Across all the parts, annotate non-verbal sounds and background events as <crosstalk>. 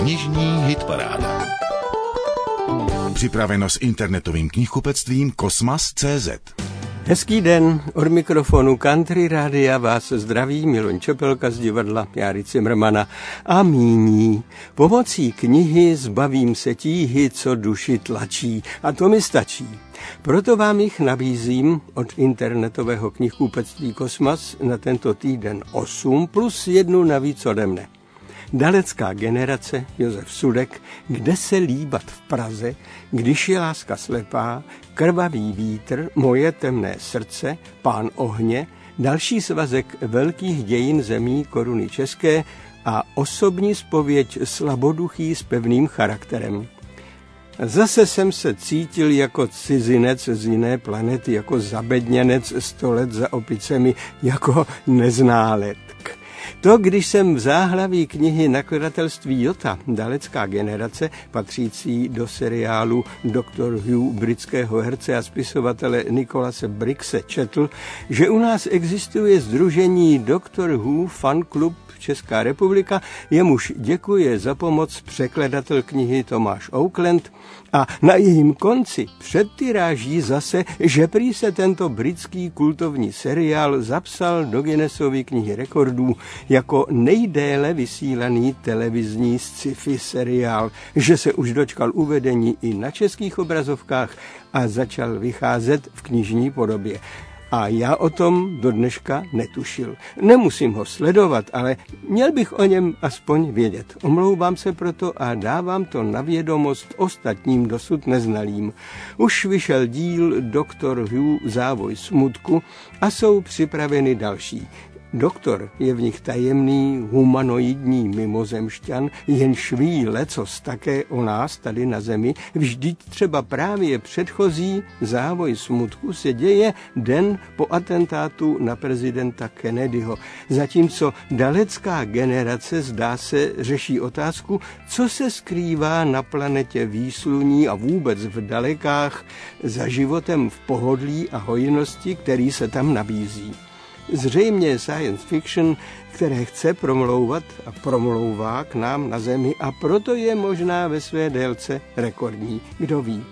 Knižní hitparáda. Připraveno s internetovým knihkupectvím Kosmas.cz. Hezký den, od mikrofonu Country Rádia vás zdraví Miloň Čepelka z divadla Járy Cimrmana a míní. Pomocí knihy zbavím se tíhy, co duši tlačí a to mi stačí. Proto vám jich nabízím od internetového knihkupectví Kosmas na tento týden 8 plus jednu navíc ode mne. Dalecká generace Josef Sudek, kde se líbat v Praze, když je láska slepá, krvavý vítr, moje temné srdce, pán ohně, další svazek velkých dějin zemí koruny české a osobní spověď slaboduchý s pevným charakterem. Zase jsem se cítil jako cizinec z jiné planety, jako zabedněnec sto let za opicemi, jako neználek. To, když jsem v záhlaví knihy nakladatelství Jota, dalecká generace, patřící do seriálu Dr. Hugh britského herce a spisovatele Nikolase Brixe, četl, že u nás existuje združení Dr. Who Fan Club Česká republika, jemuž děkuje za pomoc překladatel knihy Tomáš Oakland a na jejím konci předtyráží zase, že prý se tento britský kultovní seriál zapsal do Guinnessovy knihy rekordů jako nejdéle vysílaný televizní sci-fi seriál, že se už dočkal uvedení i na českých obrazovkách a začal vycházet v knižní podobě. A já o tom do dneška netušil. Nemusím ho sledovat, ale měl bych o něm aspoň vědět. Omlouvám se proto a dávám to na vědomost ostatním dosud neznalým. Už vyšel díl Doktor Hugh Závoj smutku a jsou připraveny další. Doktor je v nich tajemný humanoidní mimozemšťan, jenž ví lecos také o nás tady na zemi. Vždyť třeba právě předchozí závoj smutku se děje den po atentátu na prezidenta Kennedyho. Zatímco dalecká generace zdá se řeší otázku, co se skrývá na planetě výsluní a vůbec v dalekách za životem v pohodlí a hojnosti, který se tam nabízí zřejmě science fiction, které chce promlouvat a promlouvá k nám na Zemi a proto je možná ve své délce rekordní. Kdo ví?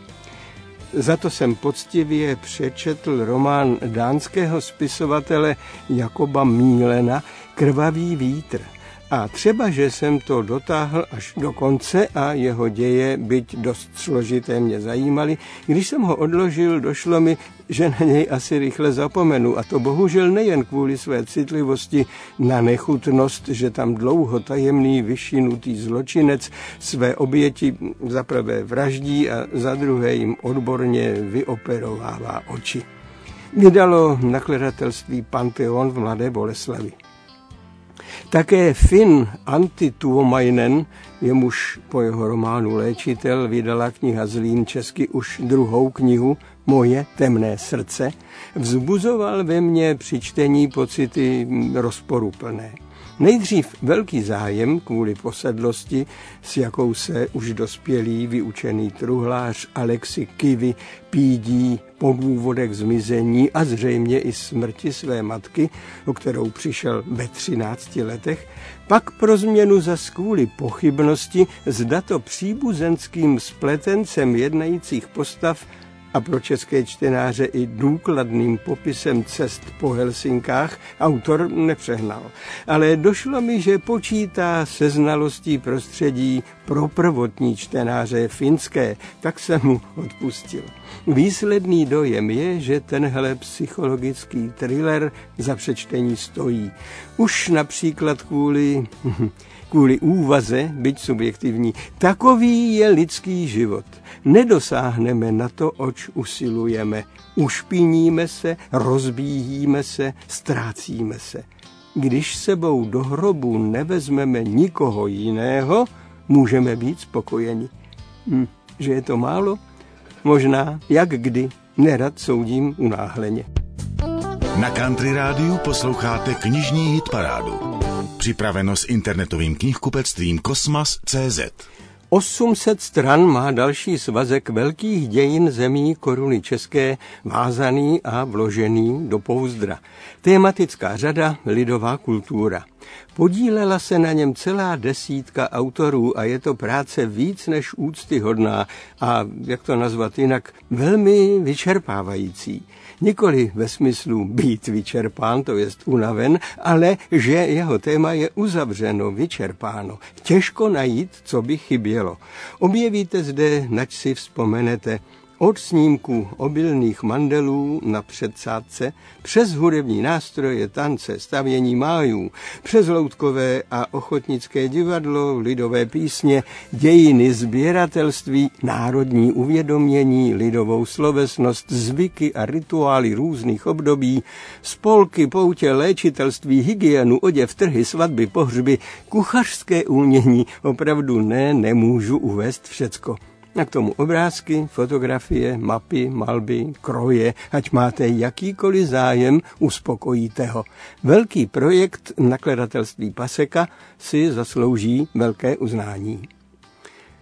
Za to jsem poctivě přečetl román dánského spisovatele Jakoba Mílena Krvavý vítr – a třeba, že jsem to dotáhl až do konce a jeho děje, byť dost složité, mě zajímaly, když jsem ho odložil, došlo mi, že na něj asi rychle zapomenu. A to bohužel nejen kvůli své citlivosti na nechutnost, že tam dlouho tajemný vyšinutý zločinec své oběti za prvé vraždí a za druhé jim odborně vyoperovává oči. Vydalo nakladatelství Pantheon v Mladé Boleslavi. Také Finn Antituomainen, jemuž po jeho románu Léčitel vydala kniha Zlín česky už druhou knihu Moje temné srdce, vzbuzoval ve mně při čtení pocity rozporuplné. Nejdřív velký zájem kvůli posedlosti, s jakou se už dospělý vyučený truhlář Alexi Kivy pídí po důvodech zmizení a zřejmě i smrti své matky, o kterou přišel ve 13 letech, pak pro změnu za skůli pochybnosti zda to příbuzenským spletencem jednajících postav a pro české čtenáře i důkladným popisem cest po Helsinkách autor nepřehnal. Ale došlo mi, že počítá se znalostí prostředí pro prvotní čtenáře finské, tak jsem mu odpustil. Výsledný dojem je, že tenhle psychologický thriller za přečtení stojí. Už například kvůli <laughs> kvůli úvaze, byť subjektivní. Takový je lidský život. Nedosáhneme na to, oč usilujeme. Ušpiníme se, rozbíhíme se, ztrácíme se. Když sebou do hrobu nevezmeme nikoho jiného, můžeme být spokojeni. Hm, že je to málo? Možná, jak kdy, nerad soudím unáhleně. Na Country Rádiu posloucháte knižní hitparádu. Připraveno s internetovým knihkupectvím Kosmas.cz. 800 stran má další svazek velkých dějin zemí koruny české, vázaný a vložený do pouzdra. Tématická řada Lidová kultura. Podílela se na něm celá desítka autorů a je to práce víc než úctyhodná a, jak to nazvat jinak, velmi vyčerpávající. Nikoli ve smyslu být vyčerpán, to jest unaven, ale že jeho téma je uzavřeno, vyčerpáno. Těžko najít, co by chybělo. Objevíte zde, nač si vzpomenete, od snímků obilných mandelů na předsádce, přes hudební nástroje, tance, stavění májů, přes loutkové a ochotnické divadlo, lidové písně, dějiny sběratelství, národní uvědomění, lidovou slovesnost, zvyky a rituály různých období, spolky, poutě, léčitelství, hygienu, oděv, trhy, svatby, pohřby, kuchařské umění, opravdu ne, nemůžu uvést všecko. A k tomu obrázky, fotografie, mapy, malby, kroje, ať máte jakýkoliv zájem, uspokojíte ho. Velký projekt nakladatelství Paseka si zaslouží velké uznání.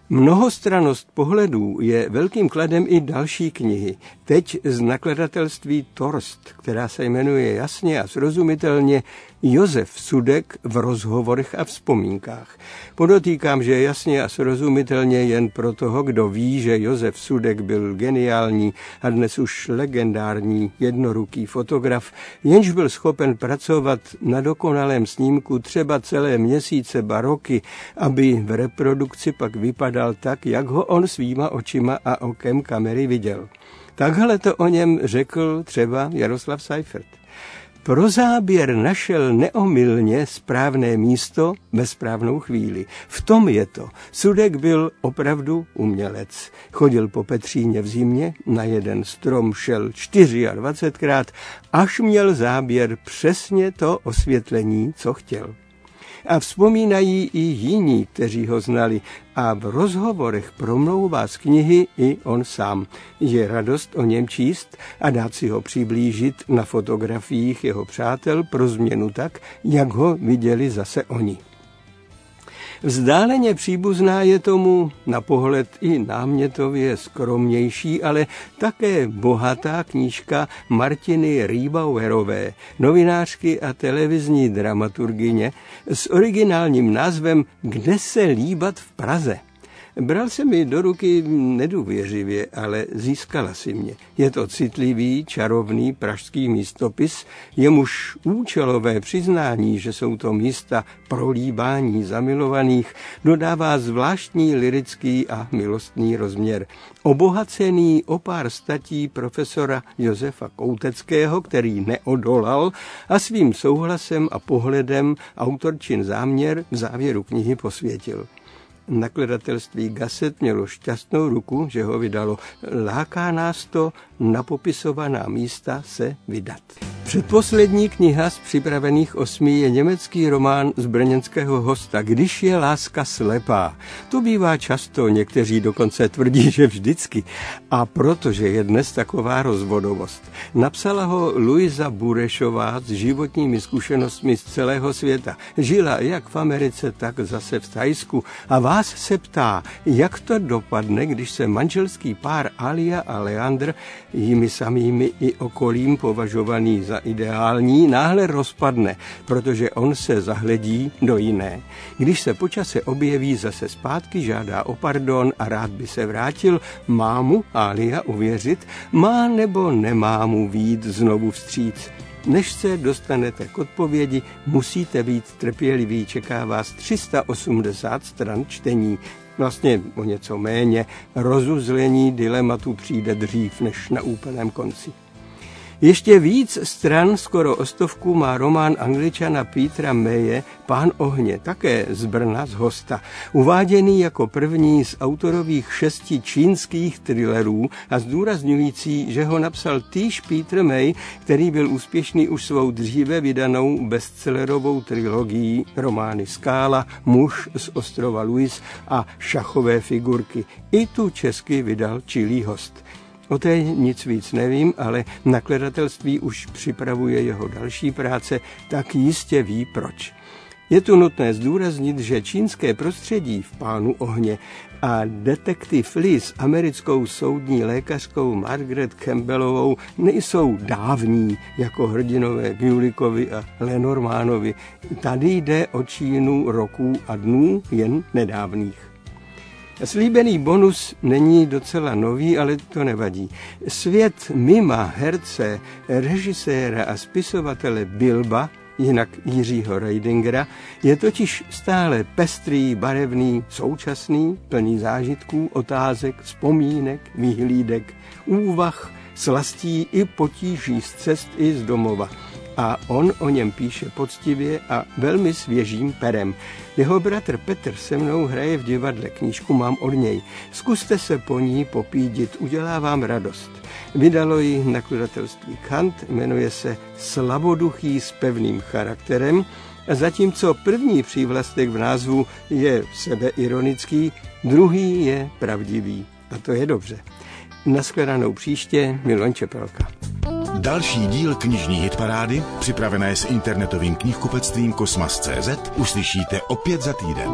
Mnohostranost pohledů je velkým kladem i další knihy. Teď z nakladatelství Torst, která se jmenuje jasně a srozumitelně Josef Sudek v rozhovorech a vzpomínkách. Podotýkám, že jasně a srozumitelně jen pro toho, kdo ví, že Josef Sudek byl geniální a dnes už legendární jednoruký fotograf, jenž byl schopen pracovat na dokonalém snímku třeba celé měsíce baroky, aby v reprodukci pak vypadal tak, jak ho on svýma očima a okem kamery viděl. Takhle to o něm řekl třeba Jaroslav Seifert. Pro záběr našel neomylně správné místo ve správnou chvíli. V tom je to. Sudek byl opravdu umělec. Chodil po Petříně v zimě, na jeden strom šel 24krát, až měl záběr přesně to osvětlení, co chtěl a vzpomínají i jiní, kteří ho znali a v rozhovorech promlouvá z knihy i on sám. Je radost o něm číst a dát si ho přiblížit na fotografiích jeho přátel pro změnu tak, jak ho viděli zase oni. Vzdáleně příbuzná je tomu na pohled i námětově skromnější, ale také bohatá knížka Martiny Rýbauerové, novinářky a televizní dramaturgině s originálním názvem Kde se líbat v Praze. Bral se mi do ruky nedůvěřivě, ale získala si mě. Je to citlivý, čarovný pražský místopis, jemuž účelové přiznání, že jsou to místa prolíbání zamilovaných, dodává zvláštní lirický a milostný rozměr. Obohacený o pár statí profesora Josefa Kouteckého, který neodolal a svým souhlasem a pohledem autorčin záměr v závěru knihy posvětil nakladatelství Gaset mělo šťastnou ruku, že ho vydalo. Láká nás to na popisovaná místa se vydat. Předposlední kniha z připravených osmi je německý román z brněnského hosta Když je láska slepá. To bývá často, někteří dokonce tvrdí, že vždycky. A protože je dnes taková rozvodovost. Napsala ho Luisa Burešová s životními zkušenostmi z celého světa. Žila jak v Americe, tak zase v Tajsku. A vás se ptá, jak to dopadne, když se manželský pár Alia a Leandr jimi samými i okolím považovaný za ideální, náhle rozpadne, protože on se zahledí do jiné. Když se počase objeví zase zpátky, žádá o pardon a rád by se vrátil, má mu Alia uvěřit, má nebo nemá mu vít znovu vstříc. Než se dostanete k odpovědi, musíte být trpěliví, čeká vás 380 stran čtení. Vlastně o něco méně, rozuzlení dilematu přijde dřív než na úplném konci. Ještě víc stran, skoro o stovku, má román angličana Petra Meje Pán ohně, také z Brna z hosta, uváděný jako první z autorových šesti čínských thrillerů a zdůrazňující, že ho napsal týž Peter May, který byl úspěšný už svou dříve vydanou bestsellerovou trilogií romány Skála, Muž z ostrova Louis a Šachové figurky. I tu česky vydal čilý host. O té nic víc nevím, ale nakladatelství už připravuje jeho další práce, tak jistě ví proč. Je tu nutné zdůraznit, že čínské prostředí v pánu ohně a detektiv Liz americkou soudní lékařkou Margaret Campbellovou nejsou dávní jako hrdinové Gulikovi a Lenormánovi. Tady jde o Čínu roků a dnů jen nedávných. Slíbený bonus není docela nový, ale to nevadí. Svět mima herce, režiséra a spisovatele Bilba jinak Jiřího Reidingera, je totiž stále pestrý, barevný, současný, plný zážitků, otázek, vzpomínek, výhlídek, úvah, slastí i potíží z cest i z domova a on o něm píše poctivě a velmi svěžím perem. Jeho bratr Petr se mnou hraje v divadle, knížku mám od něj. Zkuste se po ní popídit, udělá vám radost. Vydalo ji nakladatelství Kant, jmenuje se Slavoduchý s pevným charakterem, a zatímco první přívlastek v názvu je sebeironický, druhý je pravdivý. A to je dobře. Naschledanou příště, Milon Čepelka. Další díl knižní hitparády, připravené s internetovým knihkupectvím Kosmas.cz, uslyšíte opět za týden.